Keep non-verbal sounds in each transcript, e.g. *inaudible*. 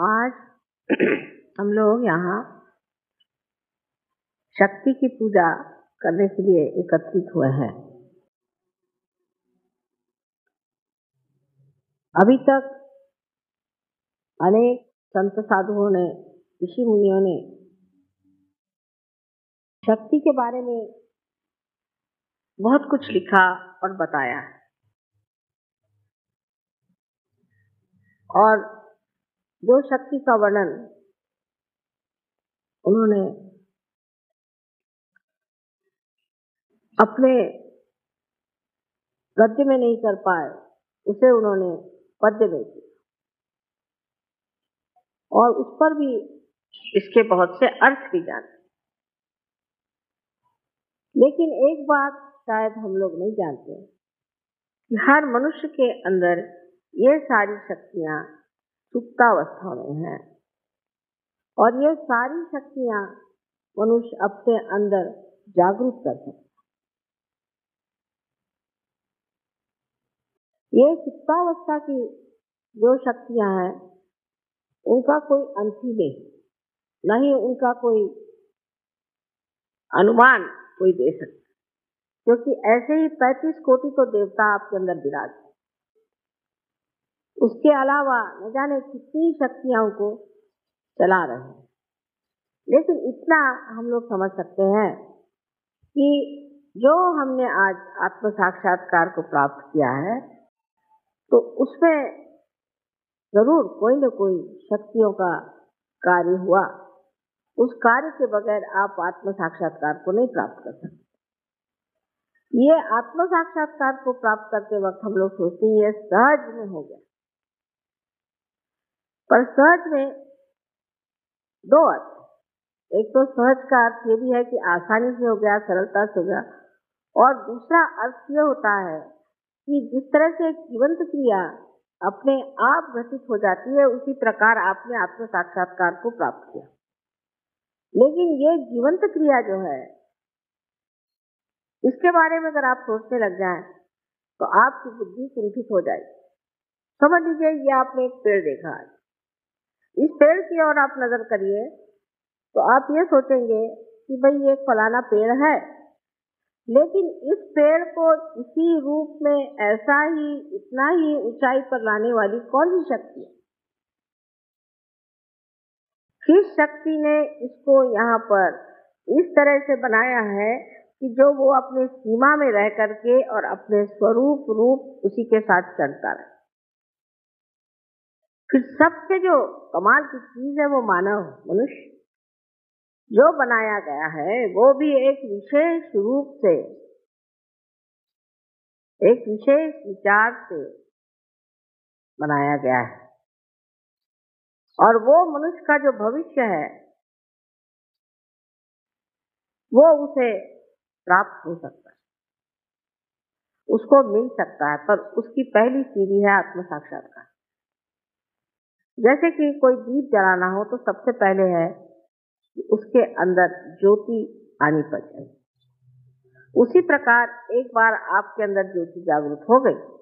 आज *clears throat* हम लोग यहाँ शक्ति की पूजा करने के लिए एकत्रित हुए हैं। अभी तक अनेक संत साधुओं ने, ऋषि मुनियों ने शक्ति के बारे में बहुत कुछ लिखा और बताया। और जो शक्ति का वर्णन उन्होंने अपने गद्य में नहीं कर पाए, उसे उन्होंने पद्य में किया। और उस पर भी इसके बहुत से अर्थ भी जाने। लेकिन एक बात शायद हम लोग नहीं जानते कि हर मनुष्य के अंदर ये सारी शक्तियाँ सुप्तावस्था में है। और ये सारी शक्तियाँ मनुष्य अपने अंदर जागरूक कर सकता ये सुप्तावस्था की जो शक्तियाँ हैं, उनका कोई अंत ही नहीं, न ही उनका कोई अनुमान कोई दे सकता। क्योंकि ऐसे ही पैंतीस कोटि तो देवता आपके अंदर विराज उसके अलावा न जाने कितनी शक्तियाँ को चला रहे हैं। लेकिन इतना हम लोग समझ सकते हैं कि जो हमने आज आत्म साक्षात्कार को प्राप्त किया है तो उसमें ज़रूर कोई न कोई शक्तियों का कार्य हुआ। उस कार्य के बगैर आप आत्म साक्षात्कार को नहीं प्राप्त कर सकते। ये आत्म साक्षात्कार को प्राप्त करते वक्त हम लोग सोचते हैं, ये सहज में हो गया। पर सहज में दो अर्थ। एक तो सहज का अर्थ ये भी है कि आसानी से हो गया, सरलता से हो गया। और दूसरा अर्थ ये होता है कि जिस तरह से जीवंत क्रिया अपने आप घटित हो जाती है, उसी प्रकार आपने आत्म साक्षात्कार को प्राप्त किया। लेकिन ये जीवंत क्रिया जो है, इसके बारे में अगर आप सोचने लग जाए तो आपकी बुद्धि कुंठित हो जाएगी। समझ लीजिए, ये आपने एक पेड़ देखा है इस पेड़ की ओर आप नज़र करिए तो आप ये सोचेंगे कि भाई ये फलाना पेड़ है। लेकिन इस पेड़ को इसी रूप में ऐसा ही, इतना ही ऊंचाई पर लाने वाली कौन सी शक्ति है? किस शक्ति ने इसको यहाँ पर इस तरह से बनाया है कि जो वो अपने सीमा में रह करके और अपने स्वरूप, रूप उसी के साथ चलता रहे? फिर सबसे जो कमाल की चीज़ है वो मानव, मनुष्य। जो बनाया गया है, वो भी एक विशेष रूप से, एक विशेष विचार से बनाया गया है। और वो मनुष्य का जो भविष्य है, वो उसे प्राप्त हो सकता है। उसको मिल सकता है, पर उसकी पहली सीढ़ी है आत्म साक्षात्कार जैसे कि कोई दीप जलाना हो तो सबसे पहले है कि उसके अंदर ज्योति आनी पड़े उसी प्रकार एक बार आपके अंदर ज्योति जागृत हो गई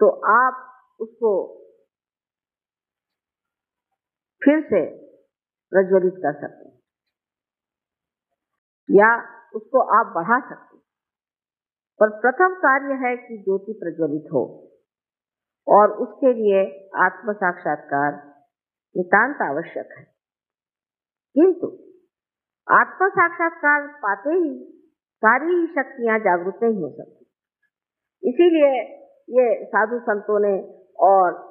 तो आप उसको फिर से प्रज्वलित कर सकते हैं। या उसको आप बढ़ा सकते हैं। पर प्रथम कार्य है कि ज्योति प्रज्वलित हो। और उसके लिए आत्म साक्षात्कार नितांत आवश्यक है। किंतु आत्म साक्षात्कार पाते ही सारी ही शक्तियाँ जागृत नहीं हो सकती। इसीलिए ये साधु संतों ने और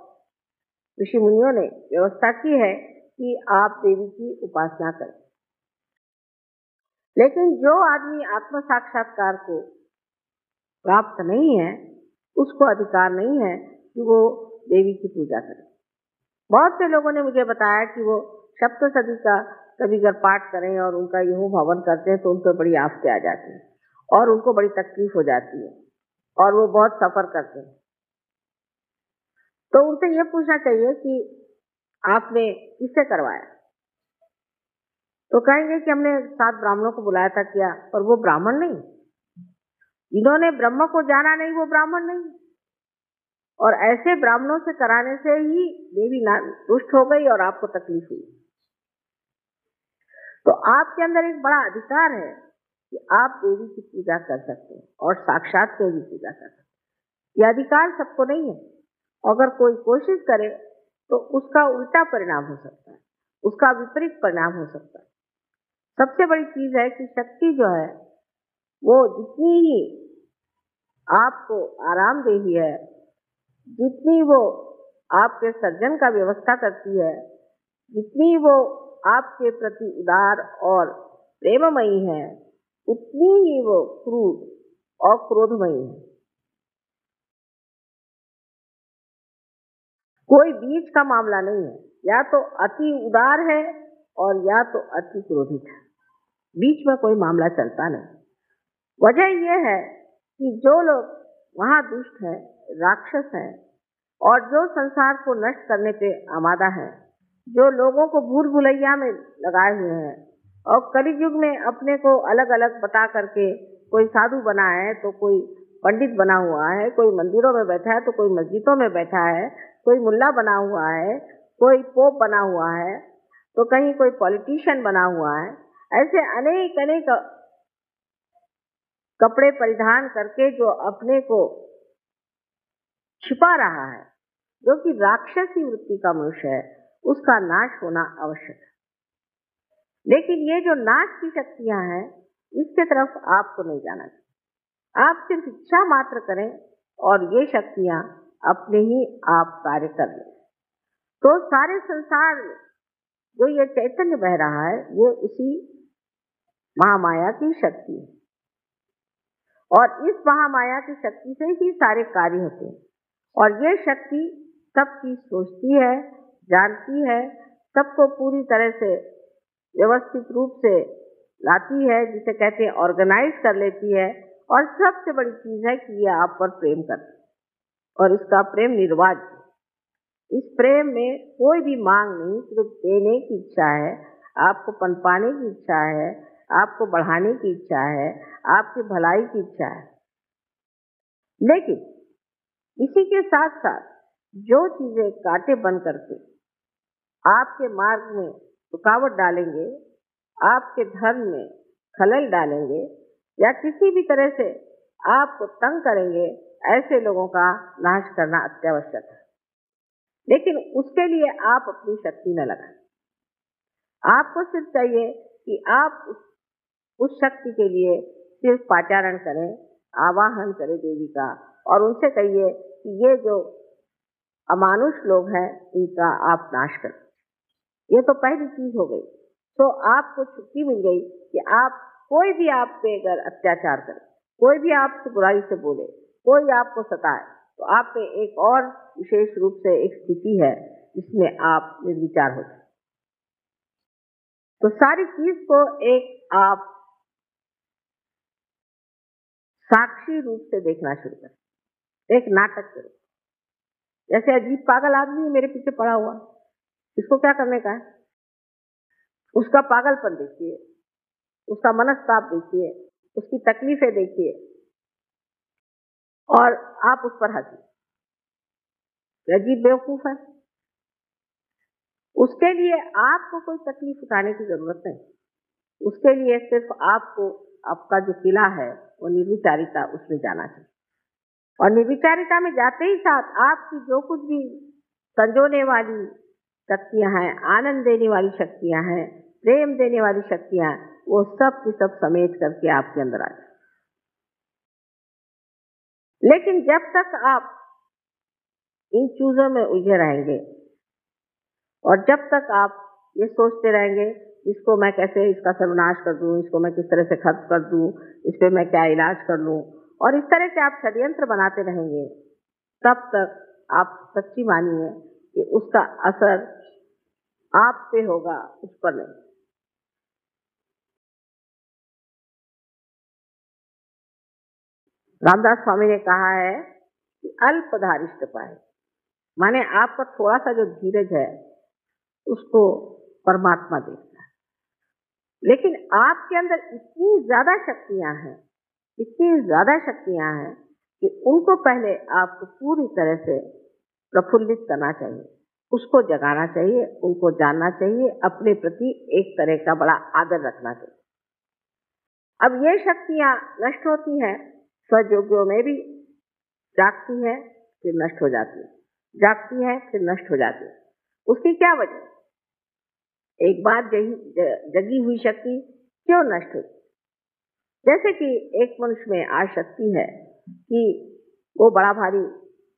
ऋषि मुनियों ने व्यवस्था की है कि आप देवी की उपासना करें। लेकिन जो आदमी आत्म साक्षात्कार को प्राप्त नहीं है, उसको अधिकार नहीं है कि वो देवी की पूजा करे। बहुत से लोगों ने मुझे बताया कि वो सप्त सदी का कभी अगर पाठ करें और उनका यह भवन करते हैं तो उन पर बड़ी आफतें आ जाती हैं और उनको बड़ी तकलीफ़ हो जाती है और वो बहुत सफ़र करते हैं। तो उनसे ये पूछना चाहिए कि आपने किससे करवाया? तो कहेंगे कि हमने सात ब्राह्मणों को बुलाया था किया, पर वो ब्राह्मण नहीं। जिन्होंने ब्रह्म को जाना नहीं, वो ब्राह्मण नहीं। और ऐसे ब्राह्मणों से कराने से ही देवी रुष्ट हो गई और आपको तकलीफ़ हुई। तो आपके अंदर एक बड़ा अधिकार है कि आप देवी की पूजा कर सकते हैं और साक्षात देवी पूजा कर सकते हैं। यह अधिकार सबको नहीं है। अगर कोई कोशिश करे तो उसका उल्टा परिणाम हो सकता है, उसका विपरीत परिणाम हो सकता है। सबसे बड़ी चीज़ है कि शक्ति जो है, वो जितनी ही आपको आराम देही है जितनी वो आपके सर्जन का व्यवस्था करती है, जितनी वो आपके प्रति उदार और प्रेममयी है, उतनी ही वो क्रूर और क्रोधमयी है। कोई बीच का मामला नहीं है। या तो अति उदार है और या तो अति क्रोधित है। बीच में कोई मामला चलता नहीं। वजह यह है कि जो लोग वहाँ दुष्ट है राक्षस है और जो संसार को नष्ट करने पे आमादा है, जो लोगों को भूल भुलैया में लगाए हुए हैं और कलि युग में अपने को अलग अलग बता करके कोई साधु बना है तो कोई पंडित बना हुआ है, कोई मंदिरों में बैठा है तो कोई मस्जिदों में बैठा है, कोई मुल्ला बना हुआ है, कोई पोप बना हुआ है तो कहीं कोई पॉलिटिशियन बना हुआ है, ऐसे अनेक अनेक कपड़े परिधान करके जो अपने को छिपा रहा है। जो कि राक्षसी वृत्ति का मनुष्य है, उसका नाश होना आवश्यक है। लेकिन ये जो नाश की शक्तियाँ हैं, इसके तरफ़ आपको नहीं जाना चाहिए। आप सिर्फ़ इच्छा मात्र करें और ये शक्तियाँ अपने ही आप कार्य कर लें। तो सारे संसार जो ये चैतन्य बह रहा है, ये उसी महामाया की शक्ति है। और इस महामाया की शक्ति से ही सारे कार्य होते हैं। और ये शक्ति सब चीज़ सोचती है, जानती है, सबको पूरी तरह से व्यवस्थित रूप से लाती है, जिसे कहते हैं ऑर्गेनाइज कर लेती है। और सबसे बड़ी चीज़ है कि ये आप पर प्रेम करती और इसका प्रेम निर्वाज इस प्रेम में कोई भी मांग नहीं, सिर्फ़ देने की इच्छा है, आपको पनपाने की इच्छा है, आपको बढ़ाने की इच्छा है, आपकी भलाई की इच्छा है। लेकिन इसी के साथ साथ जो चीज़ें कांटे बन करके आपके मार्ग में रुकावट डालेंगे आपके धर्म में खलल डालेंगे या किसी भी तरह से आपको तंग करेंगे ऐसे लोगों का नाश करना अत्यावश्यक है। लेकिन उसके लिए आप अपनी शक्ति न लगाएँ। आपको सिर्फ़ चाहिए कि आप उस, शक्ति के लिए सिर्फ़ पाचारण करें आवाहन करें देवी का और उनसे कहिए कि ये जो अमानुष लोग हैं, इनका आप नाश करें। ये तो पहली चीज़ हो गई। तो आपको छुट्टी मिल गई कि आप कोई भी आप पे अगर अत्याचार करे, कोई भी आपसे बुराई से बोले, कोई आपको सताए तो आप पे एक और विशेष रूप से एक स्थिति है जिसमें आप निर्विचार हो जाए। तो सारी चीज़ को एक आप साक्षी रूप से देखना शुरू करें। एक नाटक करो। जैसे अजीब पागल आदमी मेरे पीछे पड़ा हुआ। इसको क्या करने का है? उसका पागलपन देखिए। उसका मनस्ताप देखिए। उसकी तकलीफें देखिए। और आप उस पर हंसिए। अजीब बेवकूफ़ है। उसके लिए आपको कोई तकलीफ़ उठाने की ज़रूरत नहीं। उसके लिए सिर्फ़ आपको, आपका जो किला है, वो निर्विचारिता उसमें जाना चाहिए। और निर्विचारिता में जाते ही साथ आपकी जो कुछ भी संजोने वाली शक्तियाँ हैं, आनंद देने वाली शक्तियाँ हैं, प्रेम देने वाली शक्तियाँ वो सब की सब समेट करके आपके अंदर आ जाए। लेकिन जब तक आप इन चीज़ों में उलझे रहेंगे और जब तक आप ये सोचते रहेंगे, इसको मैं कैसे इसका सर्वनाश कर दूँ, इसको मैं किस तरह से खत्म कर दूँ, इस पर मैं क्या इलाज कर लूँ और इस तरह से आप षड्यंत्र बनाते रहेंगे, तब तक आप सच्ची मानिए कि उसका असर आप पे होगा, उस पर नहीं। रामदास स्वामी ने कहा है कि अल्प अल्पधारिष्ट पाए। माने आपका थोड़ा सा जो धीरज है, उसको परमात्मा देखता है। लेकिन आपके अंदर इतनी ज़्यादा शक्तियाँ हैं इतनी ज़्यादा शक्तियाँ हैं कि उनको पहले आपको पूरी तरह से प्रफुल्लित करना चाहिए। उसको जगाना चाहिए, उनको जानना चाहिए, अपने प्रति एक तरह का बड़ा आदर रखना चाहिए। अब ये शक्तियाँ नष्ट होती हैं स्वयोग्यों में भी जागती है, फिर नष्ट हो जाती है। जागती है, फिर नष्ट हो जाती है। उसकी क्या वजह? एक बार जगी हुई शक्ति क्यों नष्ट हुई? जैसे कि एक मनुष्य में आज शक्ति है कि वो बड़ा भारी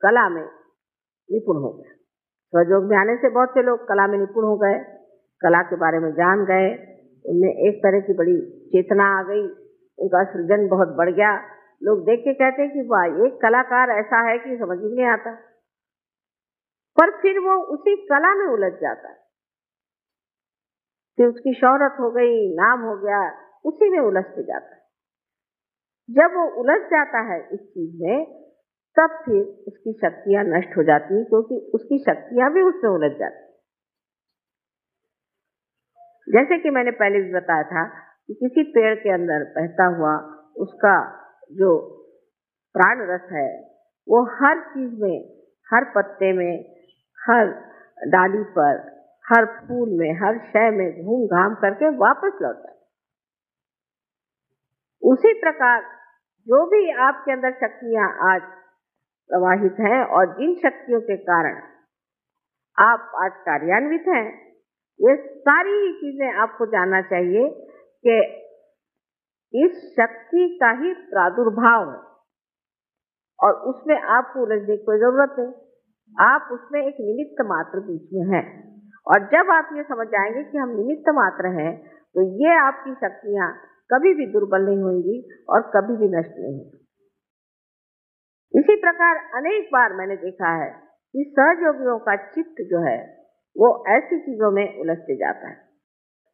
कला में निपुण हो गया। स्वयोग में आने से बहुत से लोग कला में निपुण हो गए, कला के बारे में जान गए, उनमें एक तरह की बड़ी चेतना आ गई, उनका सृजन बहुत बढ़ गया। लोग देख के कहते हैं कि वाह, एक कलाकार ऐसा है कि समझ ही नहीं आता। पर फिर वो उसी कला में उलझ जाता है। फिर उसकी शोहरत हो गई, नाम हो गया, उसी में उलझते जाता है। जब वो उलझ जाता है इस चीज़ में, तब फिर उसकी शक्तियाँ नष्ट हो जाती हैं, क्योंकि उसकी शक्तियाँ भी उसमें उलझ जाती जैसे कि मैंने पहले भी बताया था कि किसी पेड़ के अंदर बहता हुआ उसका जो प्राण रस है, वो हर चीज़ में, हर पत्ते में, हर डाली पर, हर फूल में, हर शय में घूम घाम करके वापस लौटा उसी प्रकार जो भी आपके अंदर शक्तियाँ आज प्रवाहित हैं और जिन शक्तियों के कारण आप आज कार्यान्वित हैं, ये सारी चीज़ें आपको जानना चाहिए कि इस शक्ति का ही प्रादुर्भाव है और उसमें आपको उलझने की कोई ज़रूरत नहीं। आप उसमें एक निमित्त मात्र बीच में है। और जब आप ये समझ जाएँगे कि हम निमित्त मात्र हैं तो ये आपकी शक्तियाँ कभी भी दुर्बल नहीं होंगी और कभी भी नष्ट नहीं होंगी। इसी प्रकार अनेक बार मैंने देखा है कि सहयोगियों का चित्त जो है, वो ऐसी चीज़ों में उलझते जाता है।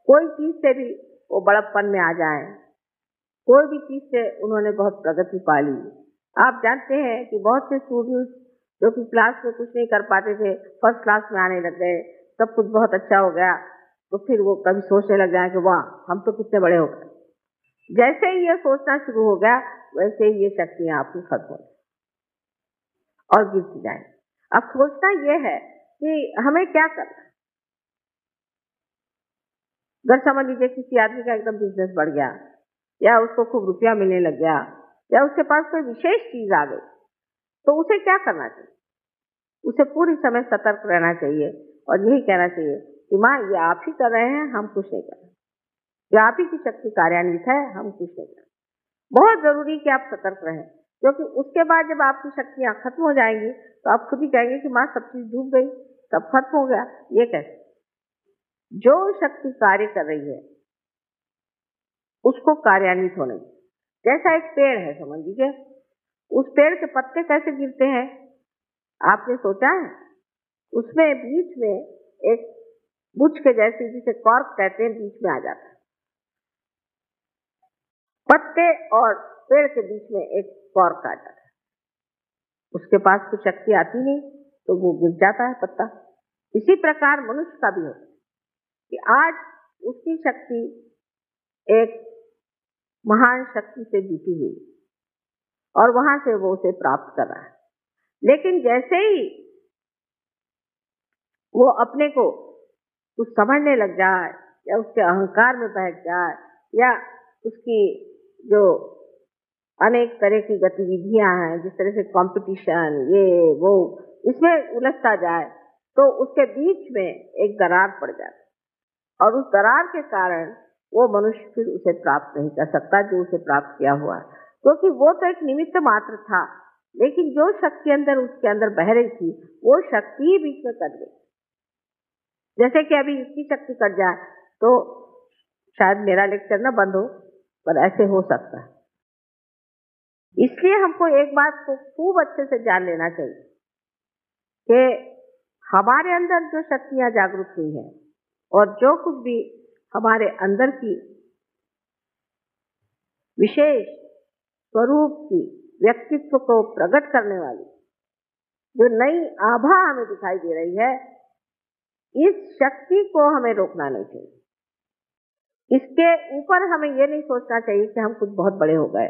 कोई चीज़ से भी वो बड़प्पन में आ जाए, कोई भी चीज़ से उन्होंने बहुत प्रगति पा ली। आप जानते हैं कि बहुत से स्टूडेंट्स जो कि क्लास में कुछ नहीं कर पाते थे फ़र्स्ट क्लास में आने लग गए, सब कुछ बहुत अच्छा हो गया तो फिर वो कभी सोचने लग जाए कि वाह, हम तो कितने बड़े हो गए। जैसे ही ये सोचना शुरू हो गया, वैसे ही ये शक्तियाँ आपकी खत्म हो और गिर जाए अब सोचना ये है कि हमें क्या करना अगर समझ लीजिए किसी आदमी का एकदम बिज़नेस बढ़ गया, या उसको खूब रुपया मिलने लग गया, या उसके पास कोई विशेष चीज़ आ गई तो उसे क्या करना चाहिए? उसे पूरी समय सतर्क रहना चाहिए और यही कहना चाहिए कि माँ, ये आप ही कर रहे हैं, हम कुछ नहीं कर रहे। ये आप ही की शक्ति कार्यान्वित है, हम कुछ नहीं बहुत ज़रूरी कि आप सतर्क रहें, क्योंकि उसके बाद जब आपकी शक्तियाँ खत्म हो जाएँगी तो आप खुद ही कहेंगे कि माँ, सब चीज़ डूब गई, सब खत्म हो गया। ये कैसे? जो शक्ति कार्य कर रही है, उसको कार्यान्वित होने जैसा एक पेड़ है, समझ लीजिए। उस पेड़ के पत्ते कैसे गिरते हैं? आपने सोचा है? उसमें, बीच में एक बुझ के जैसे, जिसे कॉर्क कहते हैं, बीच में आ जाता है। पत्ते और पेड़ के बीच में एक आ जाता है उसके पास कुछ शक्ति आती नहीं तो वो गिर जाता है पत्ता। इसी प्रकार मनुष्य का भी होता कि आज उसकी शक्ति एक महान शक्ति से जुटी हुई और वहाँ से वो उसे प्राप्त कर रहा है। लेकिन जैसे ही वो अपने को कुछ समझने लग जाए या उसके अहंकार में बैठ जाए या उसकी जो अनेक तरह की गतिविधियाँ हैं, जिस तरह से कंपटीशन ये, वो, इसमें उलझता जाए तो उसके बीच में एक दरार पड़ जाती और उस दरार के कारण वो मनुष्य फिर उसे प्राप्त नहीं कर सकता जो उसे प्राप्त किया हुआ क्योंकि वो तो एक निमित्त मात्र था, लेकिन जो शक्ति अंदर, उसके अंदर बह रही थी, वो शक्ति ही बीच में कट गई। जैसे कि अभी इसकी शक्ति कट जाए तो शायद मेरा लेक्चर ना बंद हो। पर ऐसे हो सकता है। इसलिए हमको एक बात को खूब अच्छे से जान लेना चाहिए कि हमारे अंदर जो शक्तियाँ जागरूक हुई हैं और जो कुछ भी हमारे अंदर की विशेष स्वरूप की व्यक्तित्व को प्रकट करने वाली जो नई आभा हमें दिखाई दे रही है, इस शक्ति को हमें रोकना नहीं चाहिए। इसके ऊपर हमें यह नहीं सोचना चाहिए कि हम कुछ बहुत बड़े हो गए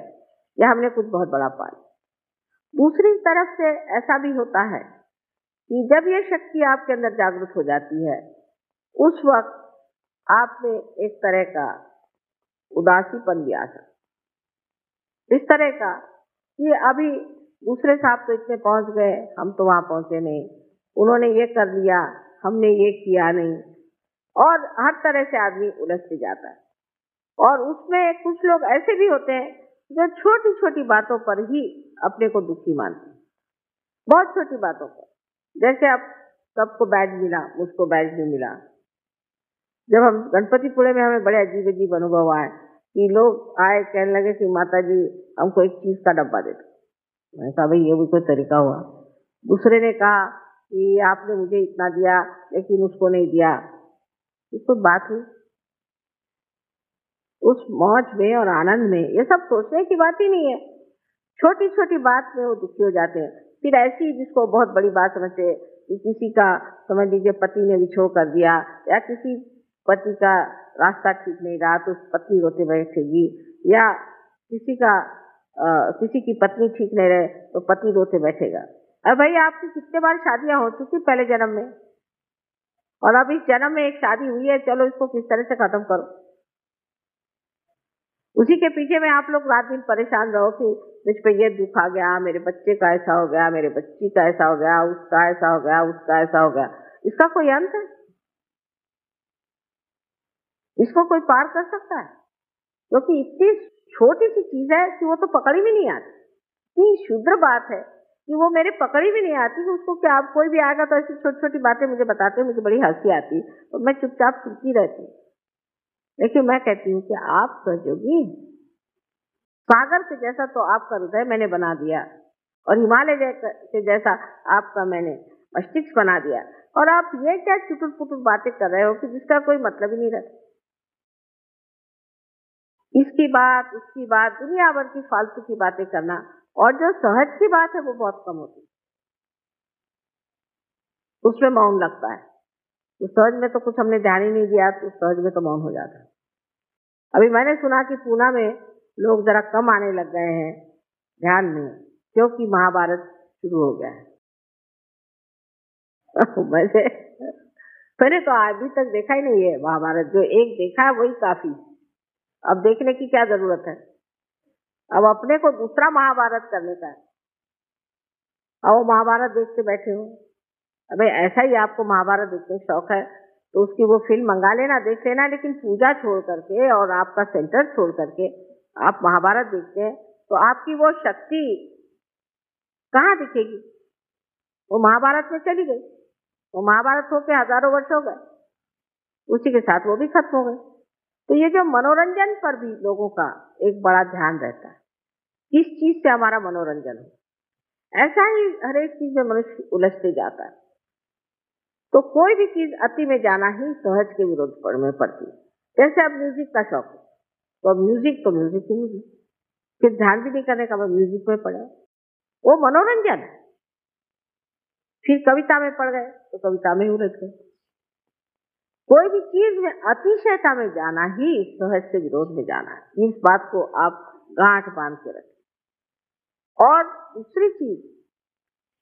या हमने कुछ बहुत बड़ा पा दूसरी तरफ़ से ऐसा भी होता है कि जब ये शक्ति आपके अंदर जागृत हो जाती है, उस वक्त आप में एक तरह का उदासीपन भी आ सकता इस तरह का कि अभी दूसरे साहब तो इतने पहुँच गए, हम तो वहाँ पहुँचे नहीं। उन्होंने ये कर लिया, हमने ये किया नहीं। और हर तरह से आदमी उलझते जाता है। और उसमें कुछ लोग ऐसे भी होते हैं जो छोटी छोटी बातों पर ही अपने को दुखी मानते हैं। बहुत छोटी बातों पर। जैसे अब सबको बैज मिला, मुझको बैज नहीं मिला। जब हम गणपतिपुरे में हमें बड़े अजीब अजीब अनुभव आए कि लोग आए, कहने लगे कि माता जी हमको एक चीज़ का डब्बा दे दो। कहा, भाई, ये भी कोई तरीका हुआ। दूसरे ने कहा कि, आपने मुझे इतना दिया, लेकिन उसको नहीं दिया। ये कोई बात हुई? उस मौज में और आनंद में ये सब सोचने की बात ही नहीं है। छोटी छोटी बात में वो दुखी हो जाते हैं। फिर ऐसी जिसको बहुत बड़ी बात समझते कि किसी का समझ लीजिए पति ने विछोड़ कर दिया या किसी पति का रास्ता ठीक नहीं रहा तो उस पत्नी रोते बैठेगी या किसी का आ, किसी की पत्नी ठीक नहीं रहे तो पति रोते बैठेगा। अरे भाई आपकी कितने बार शादियाँ हो चुकी पहले जन्म में? और अब इस जन्म में एक शादी हुई है, चलो इसको किस तरह से खत्म करो। उसी के पीछे में आप लोग रात दिन परेशान रहो कि मुझ पर यह दुख आ गया, मेरे बच्चे का ऐसा हो गया, मेरे बच्ची का ऐसा हो गया, उसका ऐसा हो गया, उसका ऐसा हो गया। इसका कोई अंत है? इसको कोई पार कर सकता है? क्योंकि इतनी छोटी सी चीज़ है कि वो तो पकड़ी भी नहीं आती। इतनी शुद्र बात है। कि वो मेरे पकड़ी भी नहीं आती कि उसको क्या कोई भी आएगा तो ऐसी छोटी छोटी बातें मुझे बताते हैं, मुझे बड़ी हँसी आती और मैं चुपचाप सुनती रहती लेकिन मैं कहती हूँ कि आप सहयोगी सागर से जैसा तो आपका हृदय मैंने बना दिया और हिमालय से जैसा आपका मैंने मस्तिष्क बना दिया। और आप ये क्या चुटुर पुटुर बातें कर रहे हो कि जिसका कोई मतलब ही नहीं रहता? इसकी बात उसकी बात दुनिया भर की फालतू की बातें करना और जो सहज की बात है, वो बहुत कम होती है। उसमें मौन लगता है। तो सहज में तो कुछ हमने ध्यान ही नहीं दिया तो सहज में तो मौन हो जाता है। अभी मैंने सुना कि पूना में लोग जरा कम आने लग गए हैं, ध्यान में, क्योंकि महाभारत शुरू हो गया है। *laughs* वैसे मैंने तो अभी तक देखा ही नहीं है महाभारत। जो एक देखा है, वही काफ़ी। अब देखने की क्या ज़रूरत है? अब अपने को दूसरा महाभारत करने का है। महाभारत देखते बैठे हो। अबे, ऐसा ही आपको महाभारत देखने शौक है तो उसकी वो फ़िल्म मंगा लेना, देख लेना, लेकिन पूजा छोड़ करके और आपका सेंटर छोड़ करके आप महाभारत देखते हैं तो आपकी वो शक्ति कहाँ दिखेगी? वो महाभारत में चली गई। वो महाभारत होके हज़ारों वर्ष हो गए। उसी के साथ वो भी खत्म हो गए। तो ये जो मनोरंजन पर भी लोगों का एक बड़ा ध्यान रहता है। किस चीज़ से हमारा मनोरंजन हो? ऐसा ही हर एक चीज़ में मनुष्य उलझते जाता है। तो कोई भी चीज़ अति में जाना ही सहज के विरोध में पड़ती है। जैसे अब म्यूज़िक का शौक है तो अब म्यूज़िक तो म्यूज़िक ही म्यूज़िक फिर ध्यान भी नहीं करने का म्यूज़िक में पड़े वो मनोरंजन है। फिर कविता में पड़ गए तो कविता में उलझ गए। कोई भी चीज़ में अतिशयता में जाना ही सहज से विरोध में जाना है। इस बात को आप गांठ बाँध के रखें। और दूसरी चीज़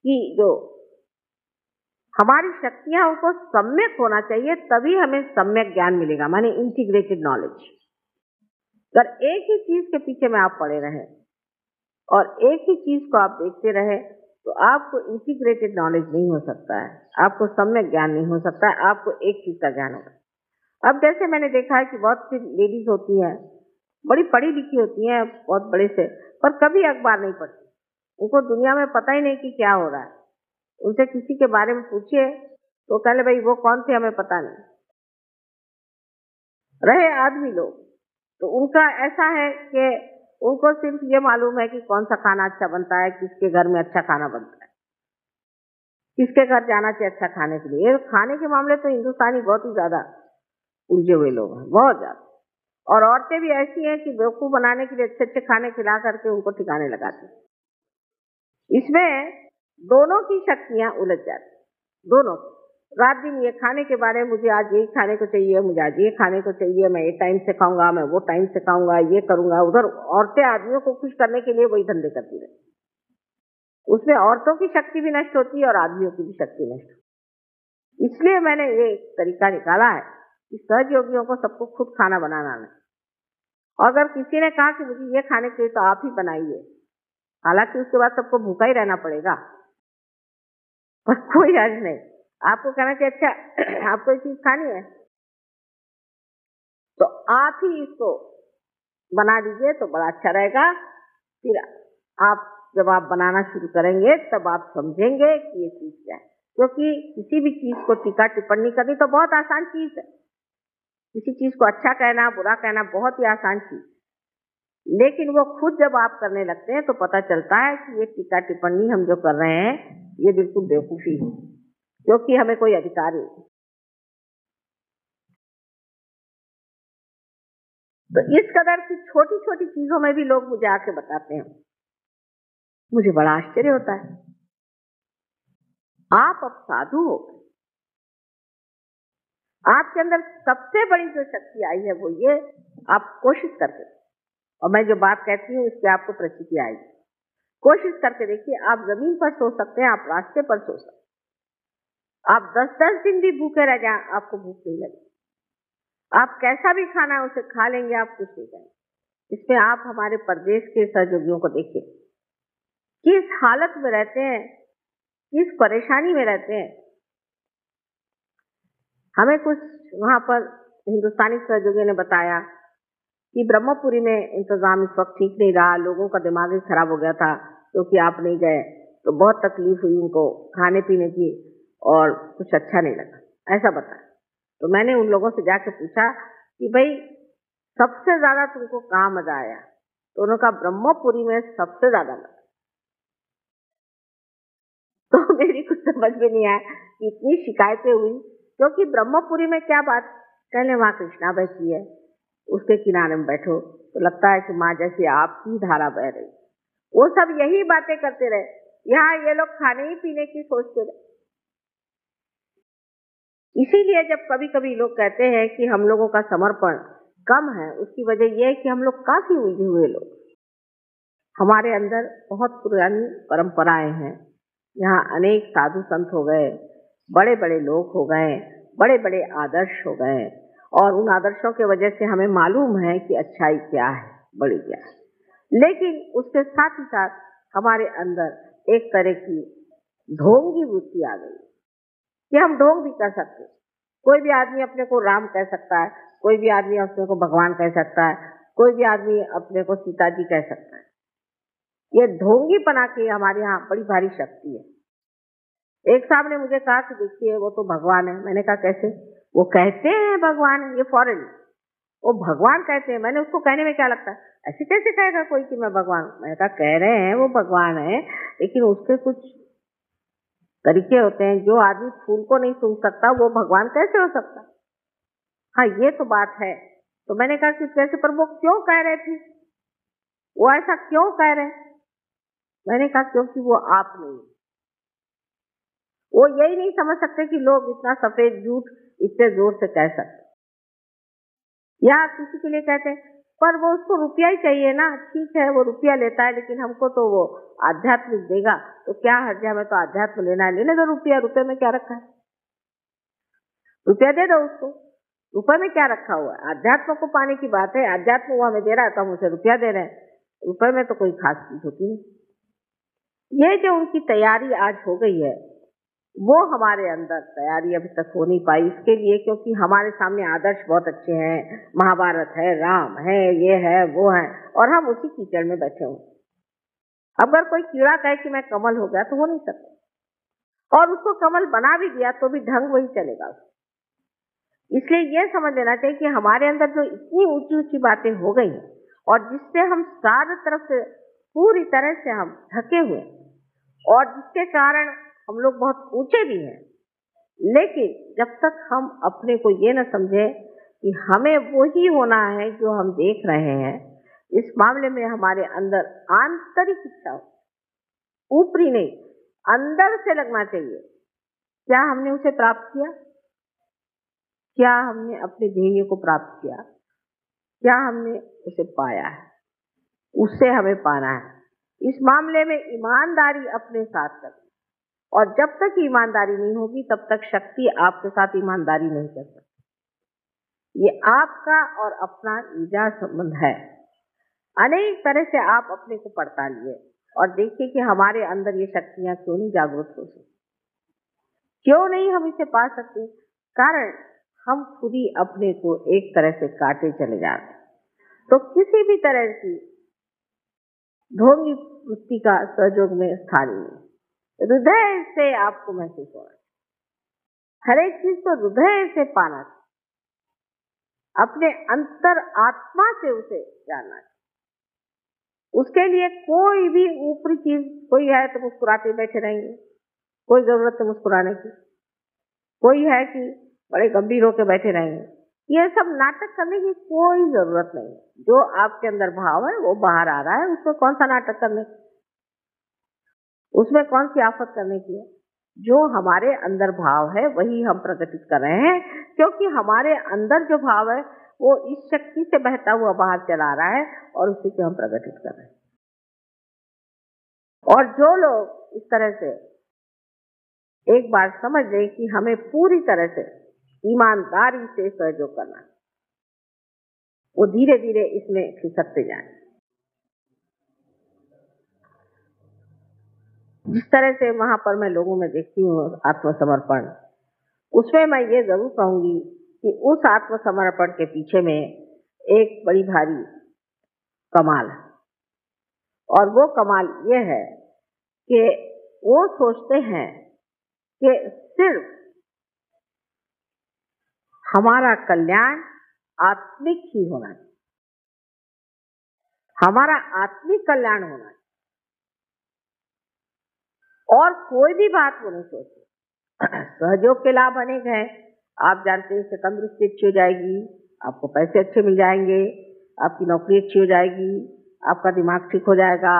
कि जो हमारी शक्तियाँ उनको सम्यक होना चाहिए, तभी हमें सम्यक ज्ञान मिलेगा, माने इंटीग्रेटेड नॉलेज अगर एक ही चीज़ के पीछे में आप पड़े रहे, और एक ही चीज़ को आप देखते रहे तो आपको इंटीग्रेटेड नॉलेज नहीं हो सकता है। आपको सम्यक ज्ञान नहीं हो सकता है। आपको एक चीज़ का ज्ञान होगा अब जैसे मैंने देखा है कि बहुत सी लेडीज़ होती हैं, बड़ी पढ़ी लिखी होती हैं, बहुत बड़े से, पर कभी अखबार नहीं पढ़ती। उनको दुनिया में पता ही नहीं कि क्या हो रहा है। उनसे किसी के बारे में पूछिए तो कहले भाई, वो कौन थे हमें पता नहीं। रहे आदमी लोग तो उनका ऐसा है कि उनको सिर्फ़ ये मालूम है कि कौन सा खाना अच्छा बनता है, किसके घर में अच्छा खाना बनता है। किसके घर जाना चाहिए अच्छा खाने के लिए? खाने के मामले तो हिंदुस्तानी बहुत ही ज़्यादा उलझे हुए लोग हैं, बहुत ज़्यादा। और औरतें भी ऐसी हैं कि बेवकूफ़ बनाने के लिए अच्छे अच्छे खाने खिला करके उनको ठिकाने लगाती इसमें दोनों की शक्तियाँ उलझ जाती दोनों की। रात दिन ये खाने के बारे में मुझे आज यही खाने को चाहिए, मुझे आज ये खाने को चाहिए, मैं ये टाइम से खाऊँगा, मैं वो टाइम से खाऊँगा, ये करूँगा। उधर औरतें आदमियों को खुश करने के लिए वही धंधे करती रहती उसमें औरतों की शक्ति भी नष्ट होती है और आदमियों की भी शक्ति नष्ट होती इसलिए मैंने ये तरीका निकाला है कि सहज योगियों को सबको खुद खाना बनाना है। अगर किसी ने कहा कि मुझे ये खाने के लिए तो आप ही बनाइए। हालाँकि उसके बाद सबको भूखा ही रहना पड़ेगा। पर कोई अर्ज़ नहीं। आपको कहना कि अच्छा *clears throat* आपको ये चीज़ खानी है? तो आप ही इसको बना दीजिए तो बड़ा अच्छा रहेगा। फिर आप जब आप बनाना शुरू करेंगे, तब आप समझेंगे कि ये चीज़ क्या है। क्योंकि किसी भी चीज़ को टीका टिप्पणी करनी तो बहुत आसान चीज़ है। किसी चीज़ को अच्छा कहना, बुरा कहना बहुत ही आसान चीज़ लेकिन वो खुद जब आप करने लगते हैं तो पता चलता है कि ये टीका टिप्पणी हम जो कर रहे हैं, ये बिल्कुल बेवकूफ़ी है। क्योंकि हमें कोई अधिकार नहीं। तो इस कदर की छोटी छोटी चीज़ों में भी लोग मुझे आके बताते हैं। मुझे बड़ा आश्चर्य होता है। आप अब साधु हो आपके अंदर सबसे बड़ी जो शक्ति आई है वो ये, आप कोशिश करके। और मैं जो बात कहती हूँ उसकी आपको प्रचिति आएगी। कोशिश करके देखिए, आप ज़मीन पर सो सकते हैं, आप रास्ते पर सो सकते आप दस दस दिन भी भूखे रह जाए, आपको भूख नहीं लगे आप कैसा भी खाना है, उसे खा लेंगे, आप कुछ नहीं करेंगे इसमें आप हमारे प्रदेश के सहयोगियों को देखिए। किस हालत में रहते हैं, किस परेशानी में रहते हैं। हमें कुछ वहाँ पर हिंदुस्तानी सहयोगियों ने बताया कि ब्रह्मपुरी में इंतज़ाम इस वक्त ठीक नहीं रहा, लोगों का दिमाग ही खराब हो गया था, क्योंकि आप नहीं गए तो बहुत तकलीफ़ हुई उनको खाने पीने की। और कुछ अच्छा नहीं लगा। ऐसा बताया। तो मैंने उन लोगों से जाके पूछा कि भाई, सबसे ज़्यादा तुमको कहाँ मज़ा आया? तो उन्होंने कहा, ब्रह्मपुरी में सबसे ज़्यादा मज़ा। तो *laughs* मेरी कुछ समझ में नहीं आया कि इतनी शिकायतें हुई। क्योंकि ब्रह्मपुरी में क्या बात? कहले वहाँ कृष्णा बैठी है। उसके किनारे में बैठो। तो लगता है कि माँ जैसे आपकी धारा बह रही वो सब यही बातें करते रहे। यहाँ ये लोग खाने ही पीने की सोचते रहे। इसीलिए जब कभी कभी लोग कहते हैं कि हम लोगों का समर्पण कम है, उसकी वजह यह है कि हम लोग काफ़ी उलझे हुए लोग। हमारे अंदर बहुत पुरानी परंपराएँ हैं। यहाँ अनेक साधु संत हो गए बड़े बड़े लोग हो गए बड़े बड़े आदर्श हो गए और उन आदर्शों के वजह से हमें मालूम है कि अच्छाई क्या है, बड़ी क्या है। लेकिन उसके साथ ही साथ हमारे अंदर एक तरह की ढोंगी वृत्ति आ गई। कि हम ढोंग भी कर सकते कोई भी आदमी अपने को राम कह सकता है, कोई भी आदमी अपने को भगवान कह सकता है, कोई भी आदमी अपने को सीता जी कह सकता है। ये ढोंगी बना के हमारे यहाँ बड़ी भारी शक्ति है। एक साहब ने मुझे कहा कि देखिए, वो तो भगवान है। मैंने कहा, कैसे? वो कहते हैं भगवान, ये फॉरन वो भगवान कहते हैं? मैंने उसको कहने में क्या लगता है? ऐसे कैसे कहेगा कोई कि मैं भगवान मैंने कहा, कह रहे हैं, वो भगवान है, लेकिन उसके कुछ तरीके होते हैं। जो आदमी फूल को नहीं सुन सकता, वो भगवान कैसे हो सकता? हाँ ये तो बात है। तो मैंने कहा कि कैसे, पर वो क्यों कह रहे थे? वो ऐसा क्यों कह रहे? मैंने कहा, क्योंकि वो आप नहीं वो यही नहीं समझ सकते कि लोग इतना सफ़ेद झूठ इतने ज़ोर से कह सकते। या किसी के लिए कहते पर वो उसको रुपया ही चाहिए ना। ठीक है, वो रुपया लेता है, लेकिन हमको तो वो आध्यात्मिक देगा। तो क्या हर्जा, हमें तो आध्यात्म लेना है। लेने दो रुपया। रुपये में क्या रखा है? रुपया दे दो उसको। रुपये में क्या रखा हुआ है? आध्यात्म को पाने की बात है। आध्यात्म वो हमें दे रहा है तो हम उसे रुपया दे रहे हैं। रुपये में तो कोई खास चीज़ होती नहीं। ये जो उनकी तैयारी आज हो गई है वो हमारे अंदर तैयारी अभी तक हो नहीं पाई इसके लिए क्योंकि हमारे सामने आदर्श बहुत अच्छे हैं। महाभारत है, राम है, ये है, वो है, और हम उसी कीचड़ में बैठे हुए अगर कोई कीड़ा कहे कि मैं कमल हो गया तो हो नहीं सकता। और उसको कमल बना भी दिया तो भी ढंग वही चलेगा। इसलिए यह समझ लेना चाहिए कि हमारे अंदर जो इतनी ऊँची ऊँची बातें हो गई हैं और जिससे हम सारे तरफ़ से पूरी तरह से हम ढके हुए और जिसके कारण हम लोग बहुत ऊँचे भी हैं। लेकिन जब तक हम अपने को ये न समझे कि हमें वो ही होना है जो हम देख रहे हैं, इस मामले में हमारे अंदर आंतरिक इच्छा ऊपरी नहीं, अंदर से लगना चाहिए। क्या हमने उसे प्राप्त किया? क्या हमने अपने ध्येय को प्राप्त किया? क्या हमने उसे पाया है? उससे हमें पाना है। इस मामले में ईमानदारी अपने साथ करें और जब तक ईमानदारी नहीं होगी, तब तक शक्ति आपके साथ ईमानदारी नहीं कर सकती। ये आपका और अपना ईजा संबंध है। अनेक तरह से आप अपने को पड़ता लिए और देखिए कि हमारे अंदर ये शक्तियाँ क्यों नहीं जागरूक हो सकती? क्यों नहीं हम इसे पा सकते? कारण, हम खुद ही अपने को एक तरह से काटे चले जाते तो किसी भी तरह की ढोंगी वृत्ति का सहयोग में स्थान नहीं हृदय से आपको महसूस होना हर एक चीज़ को हृदय से पाना अपने अंतर आत्मा से उसे जानना उसके लिए कोई भी ऊपरी चीज़, कोई है तो मुस्कुराते बैठे रहेंगे। कोई ज़रूरत है मुस्कुराने की। कोई है कि बड़े गंभीर होकर बैठे रहेंगे। ये सब नाटक करने की कोई ज़रूरत नहीं जो आपके अंदर भाव है, वो बाहर आ रहा है, उसमें कौन सा नाटक करने उसमें कौन सी आफत करने की है? जो हमारे अंदर भाव है, वही हम प्रकटित कर रहे हैं, क्योंकि हमारे अंदर जो भाव है, वो इस शक्ति से बहता हुआ बाहर चला रहा है और उसी को हम प्रकटित कर रहे हैं। और जो लोग इस तरह से एक बार समझ लें कि हमें पूरी तरह से ईमानदारी से सहयोग करना वो धीरे धीरे इसमें खिसकते जाए जिस तरह से वहाँ पर मैं लोगों में देखती हूँ आत्मसमर्पण, उसमें मैं ये ज़रूर कहूँगी कि उस आत्मसमर्पण के पीछे में एक बड़ी भारी कमाल है। और वो कमाल ये है कि वो सोचते हैं कि सिर्फ़ हमारा कल्याण आत्मिक ही होना चाहिए। हमारा आत्मिक कल्याण होना चाहिए। और कोई भी बात वो नहीं सोचते। *clears throat* सहयोग के लाभ अनेक हैं। आप जानते हैं तंदुरुस्ती अच्छी हो जाएगी, आपको पैसे अच्छे मिल जाएँगे, आपकी नौकरी अच्छी हो जाएगी, आपका दिमाग ठीक हो जाएगा,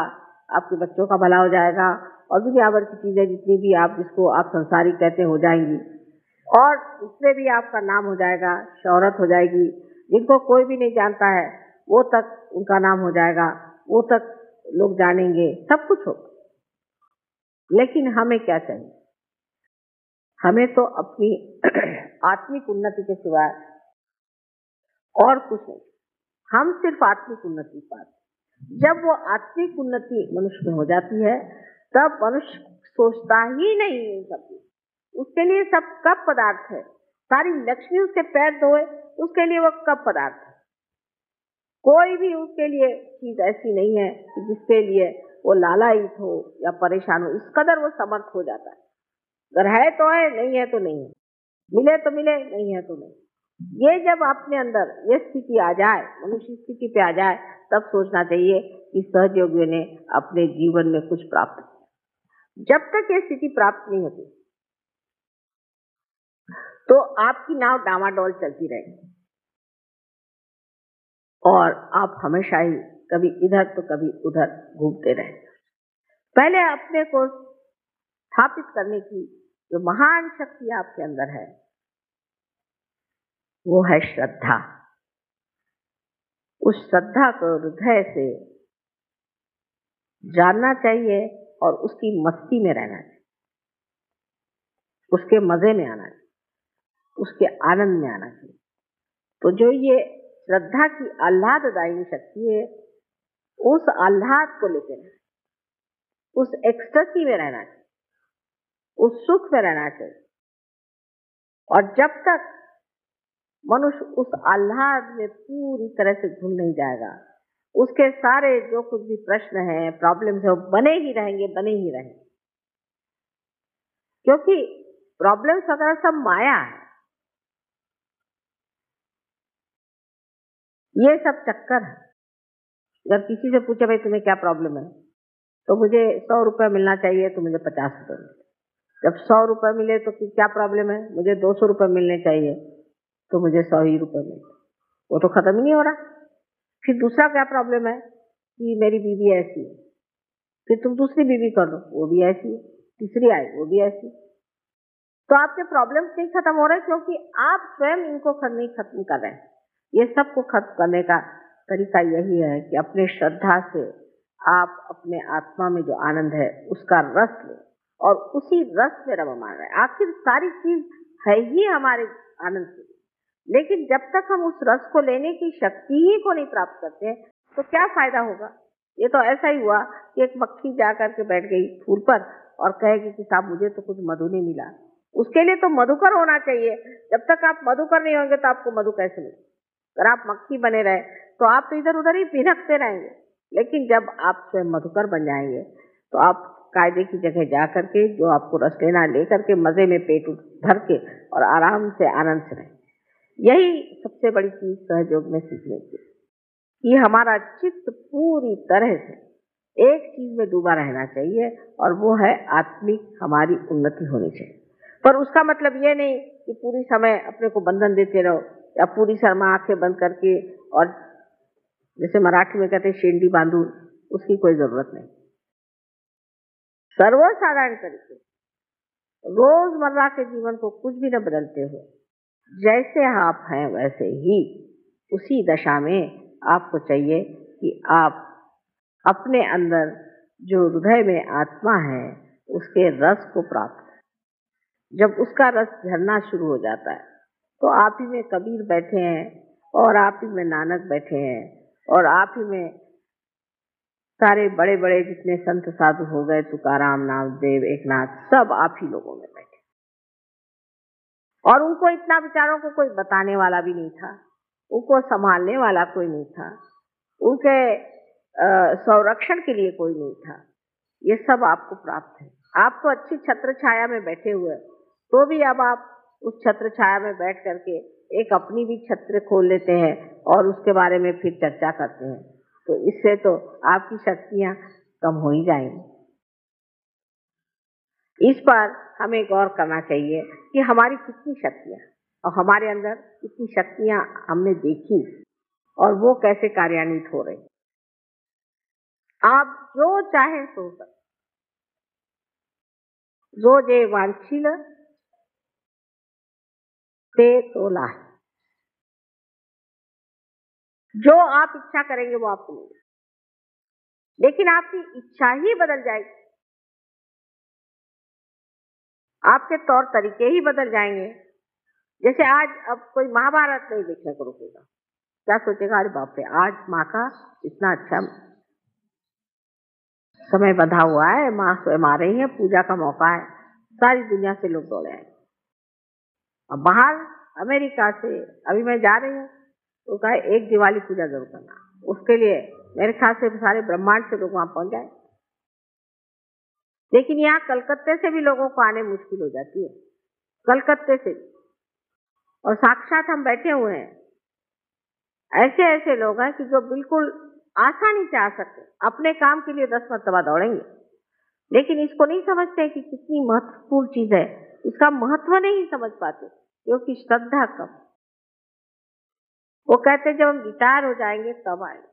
आपके बच्चों का भला हो जाएगा, और दुनिया भर की चीज़ें जितनी भी आप जिसको आप संसारी कहते हो जाएँगी। और उसमें भी आपका नाम हो जाएगा, शौहरत हो जाएगी। जिनको कोई भी नहीं जानता है, वो तक उनका नाम हो जाएगा, वो तक लोग जानेंगे, सब कुछ होगा। लेकिन हमें क्या चाहिए? हमें तो अपनी *clears throat* आत्मिक उन्नति के सिवाय और कुछ नहीं। हम सिर्फ़ आत्मिक उन्नति पाते जब वो आत्मिक उन्नति मनुष्य में हो जाती है, तब मनुष्य सोचता ही नहीं इन सब उसके लिए सब कब पदार्थ है। सारी लक्ष्मी उसके पैर धोए, उसके लिए वो कब पदार्थ है। कोई भी उसके लिए चीज़ ऐसी नहीं है कि जिसके लिए वो लालायित हो या परेशान हो, इस कदर वो समर्थ हो जाता है। अगर है तो है, नहीं है तो नहीं है। मिले तो मिले, नहीं है तो नहीं। ये जब अपने अंदर ये स्थिति आ जाए, मनुष्य स्थिति पे आ जाए, तब सोचना चाहिए कि सहयोगियों ने अपने जीवन में कुछ प्राप्त किया। जब तक ये स्थिति प्राप्त नहीं होती तो आपकी नाव डामाडोल चलती रहेगी। और आप हमेशा ही कभी इधर तो कभी उधर घूमते रहे। पहले अपने को स्थापित करने की जो महान शक्ति आपके अंदर है, वो है श्रद्धा। उस श्रद्धा को हृदय से जानना चाहिए और उसकी मस्ती में रहना चाहिए। उसके मज़े में आना चाहिए। उसके आनंद में आना चाहिए। तो जो ये श्रद्धा की आह्लाददायी शक्ति है उस आह्लाद को लेकर रहना उस एक्सटेसी में रहना चाहिए। उस सुख में रहना चाहिए। और जब तक मनुष्य उस आह्लाद में पूरी तरह से घुल नहीं जाएगा, उसके सारे जो कुछ भी प्रश्न हैं प्रॉब्लम्स है, वो बने ही रहेंगे, बने ही रहेंगे। क्योंकि प्रॉब्लम्स वगैरह सब माया है। ये सब चक्कर है। अगर किसी से पूछे, भाई, तुम्हें क्या प्रॉब्लम है? तो मुझे सौ रुपये मिलना चाहिए तो मुझे पचास रुपये मिले। जब सौ रुपये मिले तो क्या प्रॉब्लम है? मुझे दो सौ रुपये मिलने चाहिए तो मुझे सौ ही रुपये मिले। वो तो खत्म ही नहीं हो रहा। फिर दूसरा क्या प्रॉब्लम है? कि मेरी बीवी ऐसी है। फिर तुम दूसरी बीवी कर लो, वो भी ऐसी है। तीसरी आई, वो भी ऐसी तो आपके प्रॉब्लम्स नहीं खत्म हो रहे, क्योंकि आप स्वयं इनको नहीं खत्म कर रहे हैं। ये सबको खत्म करने का तरीका यही है कि अपने श्रद्धा से आप अपने आत्मा में जो आनंद है, उसका रस लें और उसी रस में रमा रहे। आखिर सारी चीज़ है ही हमारे आनंद के लिए। लेकिन जब तक हम उस रस को लेने की शक्ति ही को नहीं प्राप्त करते तो क्या फ़ायदा होगा? ये तो ऐसा ही हुआ कि एक मक्खी जा करके बैठ गई फूल पर और कहेगी कि साहब, मुझे तो कुछ मधु नहीं मिला। उसके लिए तो मधुकर होना चाहिए। जब तक आप मधुकर नहीं होंगे तो आपको मधु कैसे मिले अगर आप मक्खी बने रहे तो आप तो इधर उधर ही भिनकते रहेंगे। लेकिन जब आप स्वयं मधुकर बन जाएँगे तो आप कायदे की जगह जा करके, जो आपको रस लेना ले करके मज़े में पेट भर के और आराम से आनंद से रहे। यही सबसे बड़ी चीज़ सहयोग में सीखने की। कि हमारा चित्त पूरी तरह से एक चीज़ में डूबा रहना चाहिए और वो है आत्मिक हमारी उन्नति होनी चाहिए। पर उसका मतलब ये नहीं कि पूरी समय अपने को बंधन देते रहो या पूरी शर्मा आँखें बंद करके और जैसे मराठी में कहते हैं, शेंडी बांधू, उसकी कोई ज़रूरत नहीं। सर्वसाधारण तरीके रोज़मर्रा के जीवन को कुछ भी न बदलते हुए, जैसे आप हैं वैसे ही, उसी दशा में आपको चाहिए कि आप अपने अंदर जो हृदय में आत्मा है, उसके रस को प्राप्त जब उसका रस झरना शुरू हो जाता है तो आप ही में कबीर बैठे हैं और आप ही में नानक बैठे हैं। और आप ही में सारे बड़े बड़े जितने संत साधु हो गए, तुकाराम, नामदेव, एकनाथ, सब आप ही लोगों में बैठे। और उनको इतना विचारों को कोई बताने वाला भी नहीं था, उनको संभालने वाला कोई नहीं था, उनके संरक्षण के लिए कोई नहीं था। ये सब आपको प्राप्त है। आप तो अच्छी छत्र छाया में बैठे हुए तो भी अब आप उस छत्र छाया में बैठ करके एक अपनी भी छत्र खोल लेते हैं और उसके बारे में फिर चर्चा करते हैं। तो इससे तो आपकी शक्तियाँ कम हो ही जाएँगी। इस पर हमें गौर करना चाहिए कि हमारी कितनी शक्तियाँ और हमारे अंदर कितनी शक्तियाँ हमने देखी और वो कैसे कार्यान्वित हो रही। आप जो चाहे सो सकते जो जे वांछिल ते तो लाहे जो आप इच्छा करेंगे वो आपको मिलेगा। लेकिन आपकी इच्छा ही बदल जाएगी। आपके तौर तरीके ही बदल जाएँगे। जैसे आज अब कोई महाभारत नहीं देखने को रुकेगा। क्या सोचेगा, अरे बाप रे, आज माँ का इतना अच्छा समय बंधा हुआ है, माँ स्वयं आ रही है, पूजा का मौका है, सारी दुनिया से लोग दौड़े आए। अब बाहर अमेरिका से अभी मैं जा रही हूँ तो कहा, एक दिवाली पूजा ज़रूर करना। उसके लिए मेरे ख्याल से सारे ब्रह्मांड से लोग वहाँ पहुँच जाए। लेकिन यहाँ कलकत्ते से भी लोगों को आने मुश्किल हो जाती है। कलकत्ते से और साक्षात हम बैठे हुए हैं। ऐसे ऐसे लोग हैं कि जो बिल्कुल आसानी से आ सकते अपने काम के लिए दस मरतबा दौड़ेंगे। लेकिन इसको नहीं समझते कि कितनी महत्वपूर्ण चीज़ है। इसका महत्व नहीं समझ पाते, क्योंकि श्रद्धा कम। वो कहते जब हम रिटायर हो जाएँगे, तब आएँगे।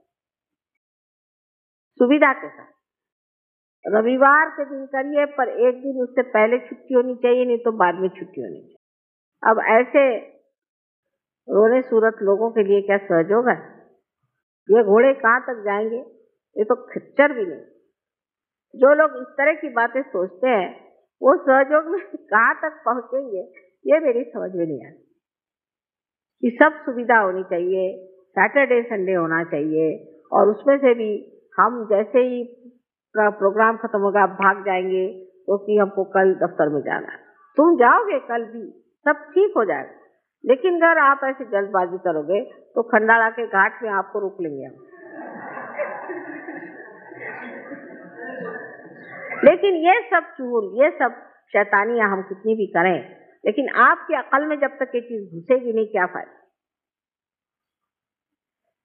सुविधा के साथ। रविवार के दिन करिए, पर एक दिन उससे पहले छुट्टी होनी चाहिए, नहीं तो बाद में छुट्टी होनी चाहिए। अब ऐसे रोने सूरत लोगों के लिए क्या सहयोग है? ये घोड़े कहाँ तक जाएँगे? ये तो खच्चर भी नहीं। जो लोग इस तरह की बातें सोचते हैं, वो सहयोग में कहाँ तक पहुँचेंगे, ये मेरी समझ में नहीं आती कि सब सुविधा होनी चाहिए सैटरडे संडे होना चाहिए, और उसमें से भी हम जैसे ही प्रोग्राम खत्म होगा भाग जाएँगे क्योंकि तो हमको कल दफ्तर में जाना है। तुम जाओगे कल भी, सब ठीक हो जाएगा। लेकिन अगर आप ऐसे जल्दबाजी करोगे तो खंडाला के घाट में आपको रोक लेंगे हम। लेकिन ये सब चूल, ये सब शैतानियाँ हम कितनी भी करें लेकिन आपकी अकल में जब तक ये चीज़ घुसेगी नहीं, क्या फ़ायदा?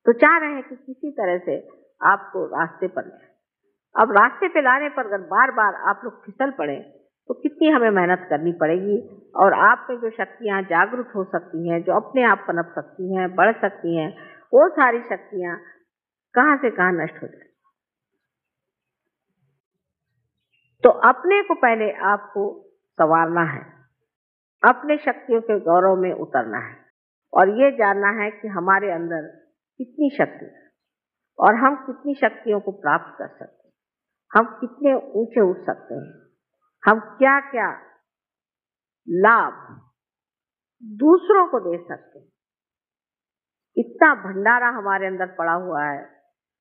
तो चाह रहे हैं कि किसी तरह से आपको रास्ते पर ले अब रास्ते पे लाने पर अगर बार बार आप लोग फिसल पड़े तो कितनी हमें मेहनत करनी पड़ेगी? और आप में जो शक्तियाँ जागरूक हो सकती हैं, जो अपने आप पनप सकती हैं, बढ़ सकती हैं, वो सारी शक्तियाँ कहाँ से कहाँ नष्ट हो जाए तो अपने को पहले आपको संवारना है। अपने शक्तियों के गौरव में उतरना है। और ये जानना है कि हमारे अंदर कितनी शक्ति और हम कितनी शक्तियों को प्राप्त कर सकते हैं। हम कितने ऊँचे उठ सकते हैं। हम क्या क्या लाभ दूसरों को दे सकते हैं। इतना भंडारा हमारे अंदर पड़ा हुआ है।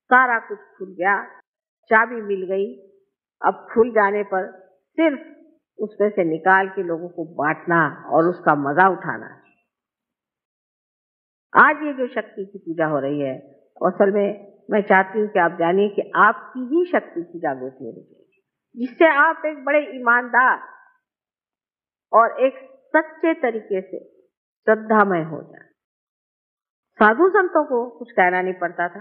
सारा कुछ खुल गया, चाबी मिल गई। अब खुल जाने पर सिर्फ़ उसमें से निकाल के लोगों को बांटना और उसका मज़ा उठाना। आज ये जो शक्ति की पूजा हो रही है असल में मैं चाहती हूँ कि आप जानिए कि आपकी ही शक्ति की जागृति होनी चाहिए, जिससे आप एक बड़े ईमानदार और एक सच्चे तरीके से श्रद्धामय हो जाए। साधु संतों को कुछ कहना नहीं पड़ता था।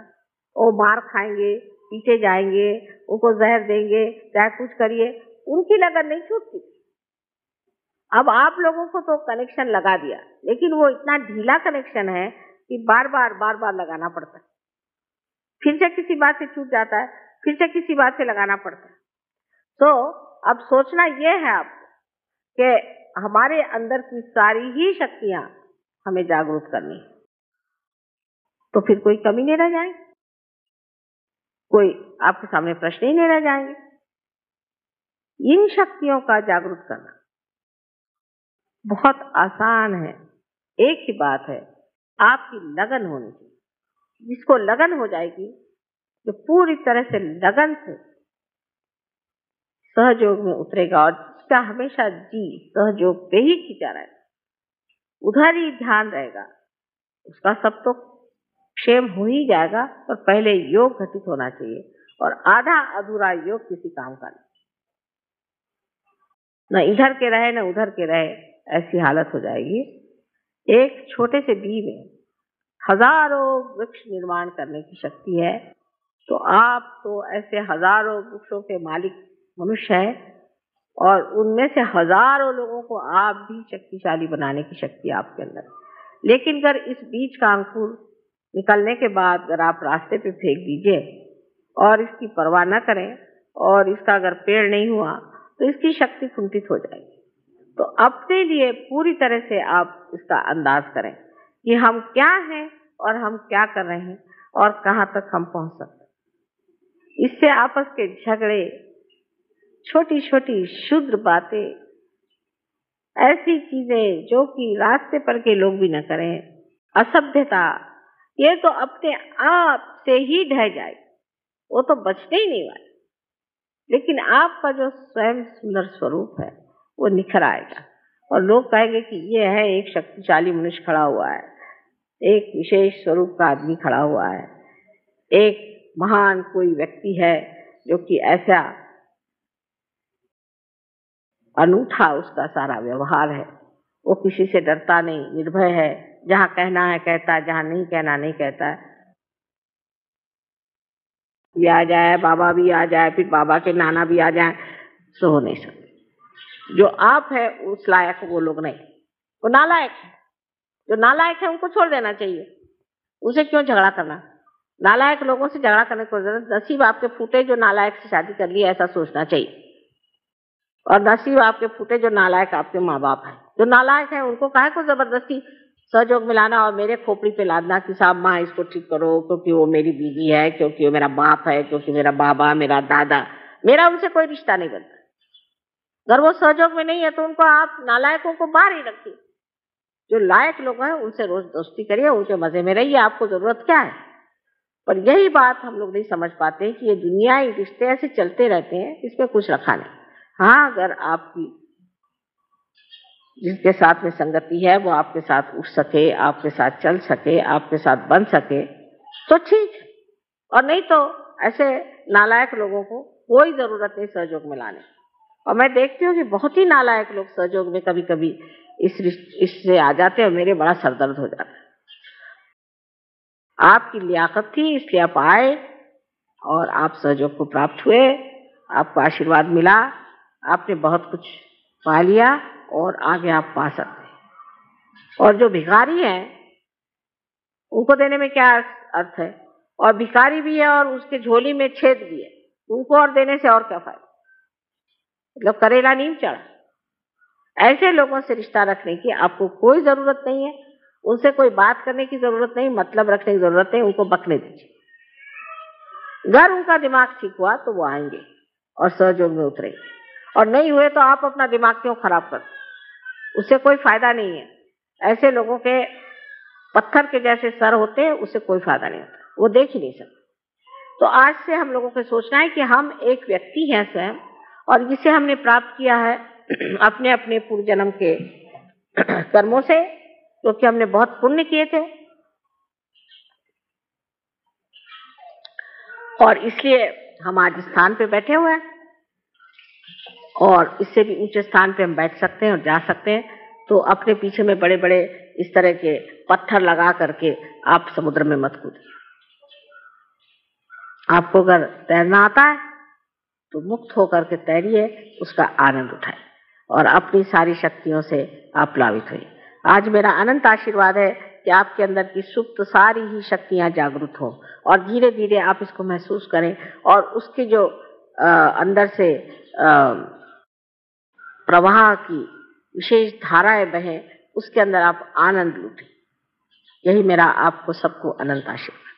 वो मार खाएँगे पीछे जाएँगे, उनको जहर देंगे, चाहे कुछ करिए उनकी लगन नहीं छूटती। अब आप लोगों को तो कनेक्शन लगा दिया, लेकिन वो इतना ढीला कनेक्शन है कि बार बार बार बार लगाना पड़ता है। फिर से किसी बात से छूट जाता है, फिर से किसी बात से लगाना पड़ता है। तो अब सोचना ये है आपको कि हमारे अंदर की सारी ही शक्तियाँ हमें जागरूक करनी है। तो फिर कोई कमी नहीं रह जाएगी। कोई आपके सामने प्रश्न ही नहीं रह जाएँगे। इन शक्तियों का जागरूक करना। बहुत आसान है। एक ही बात है, आपकी लगन होनी चाहिए। जिसको लगन हो जाएगी, जो पूरी तरह से लगन से सहयोग में उतरेगा और जिसका हमेशा जी सहयोग पे ही खींचा रहेगा, उधर ही ध्यान रहेगा, उसका सब तो क्षेम हो ही जाएगा, पर पहले योग घटित होना चाहिए और आधा अधूरा योग किसी काम का नहीं। न इधर के रहे, न उधर के रहे, ऐसी हालत हो जाएगी। एक छोटे से बी में हज़ारों वृक्ष निर्माण करने की शक्ति है। तो आप तो ऐसे हज़ारों वृक्षों के मालिक मनुष्य हैं और उनमें से हज़ारों लोगों को आप भी शक्तिशाली बनाने की शक्ति आपके अंदर लेकिन अगर इस बीज का अंकुर निकलने के बाद अगर आप रास्ते पे फेंक दीजिए और इसकी परवाह न करें और इसका अगर पेड़ नहीं हुआ तो इसकी शक्ति कुंठित हो जाएगी। तो अपने लिए पूरी तरह से आप इसका अंदाज करें कि हम क्या हैं और हम क्या कर रहे हैं और कहाँ तक हम पहुँच सकते इससे आपस के झगड़े छोटी छोटी शुद्र बातें, ऐसी चीज़ें जो कि रास्ते पर के लोग भी न करें, असभ्यता, ये तो अपने आप से ही ढह जाए वो तो बचने ही नहीं वाले। लेकिन आपका जो स्वयं सुंदर स्वरूप है, वो निखर आएगा। और लोग कहेंगे कि ये है, एक शक्तिशाली मनुष्य खड़ा हुआ है, एक विशेष स्वरूप का आदमी खड़ा हुआ है, एक महान कोई व्यक्ति है जो कि ऐसा अनूठा उसका सारा व्यवहार है। वो किसी से डरता नहीं, निर्भय है, जहाँ कहना है, कहता है, जहाँ नहीं कहना, नहीं कहता है। भी आ जाए, बाबा भी आ जाए, फिर बाबा के नाना भी आ जाए, सो हो नहीं सकते। जो आप है, उस लायक वो लोग नहीं। वो नालायक है। जो नालायक है, उनको छोड़ देना चाहिए। उसे क्यों झगड़ा करना? नालायक लोगों से झगड़ा करने को ज़रूरत, नसीब आपके फूटे जो नालायक से शादी कर ली, ऐसा सोचना चाहिए। और नसीब आपके फूटे जो नालायक आपके माँ बाप है। जो नालायक है, उनको कहे को ज़बरदस्ती सहयोग मिलाना और मेरे खोपड़ी पे लादना कि साहब माँ, इसको ठीक करो क्योंकि वो मेरी बीवी है, क्योंकि वो मेरा बाप है, क्योंकि मेरा बाबा, मेरा दादा, मेरा उनसे कोई रिश्ता नहीं बनता। अगर वो सहयोग में नहीं है तो उनको आप नालायकों को बाहर ही रखिए। जो लायक लोग हैं, उनसे रोज दोस्ती करिए, उनके मज़े में रहिए, आपको ज़रूरत क्या है? पर यही बात हम लोग नहीं समझ पाते कि ये दुनिया रिश्ते ऐसे चलते रहते हैं, इसमें कुछ रखा नहीं। हाँ अगर आपकी जिसके साथ में संगति है, वो आपके साथ उठ सके, आपके साथ चल सके, आपके साथ बन सके तो ठीक और नहीं तो ऐसे नालायक लोगों को कोई ज़रूरत नहीं सहयोग में लाने और मैं देखती हूँ कि बहुत ही नालायक लोग सहयोग में कभी कभी इस इससे आ जाते हैं और मेरे बड़ा सरदर्द हो जाता है। आपकी लियाकत थी, इसलिए आप आए और आप सहयोग को प्राप्त हुए, आपको आशीर्वाद मिला, आपने बहुत कुछ पा लिया। और आगे आप पा सकते हैं। और जो भिखारी है, उनको देने में क्या अर्थ है? और भिखारी भी है और उसके झोली में छेद भी है उनको और देने से और क्या फ़ायदा? मतलब करेला नीम चढ़ा। ऐसे लोगों से रिश्ता रखने की आपको कोई ज़रूरत नहीं है। उनसे कोई बात करने की ज़रूरत नहीं मतलब रखने की ज़रूरत नहीं, उनको बकने दीजिए। अगर उनका दिमाग ठीक हुआ तो वो आएँगे और सहयोग में उतरे और नहीं हुए तो आप अपना दिमाग क्यों खराब कर उससे कोई फ़ायदा नहीं है। ऐसे लोगों के पत्थर के जैसे सर होते हैं उससे कोई फ़ायदा नहीं होता। वो देख ही नहीं सकते। तो आज से हम लोगों को सोचना है कि हम एक व्यक्ति हैं स्वयं, और जिसे हमने प्राप्त किया है *clears throat* अपने अपने पूर्व जन्म के *clears throat* कर्मों से क्योंकि तो हमने बहुत पुण्य किए थे। और इसलिए हम आज स्थान पे बैठे हुए हैं। और इससे भी ऊँचे स्थान पे हम बैठ सकते हैं और जा सकते हैं। तो अपने पीछे में बड़े बड़े इस तरह के पत्थर लगा करके आप समुद्र में मत कूदिए। आपको अगर तैरना आता है तो मुक्त होकर के तैरिए उसका आनंद उठाए और अपनी सारी शक्तियों से आप प्लावित हुए आज मेरा अनंत आशीर्वाद है कि आपके अंदर की सुप्त सारी ही शक्तियाँ जागृत हो और धीरे धीरे आप इसको महसूस करें और उसके जो आ, अंदर से आ, प्रवाह की विशेष धाराएँ बहे, उसके अंदर आप आनंद लूटें। यही मेरा आपको सबको अनंत आशीर्वाद।